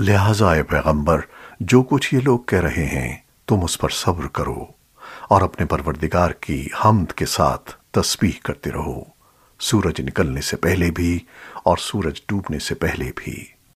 لہٰذا اے پیغمبر، جو کچھ یہ لوگ کہہ رہے ہیں، تم اس پر صبر کرو اور اپنے پروردگار کی حمد کے ساتھ تسبیح کرتے رہو۔ سورج نکلنے سے پہلے بھی اور سورج ڈوبنے سے پہلے بھی۔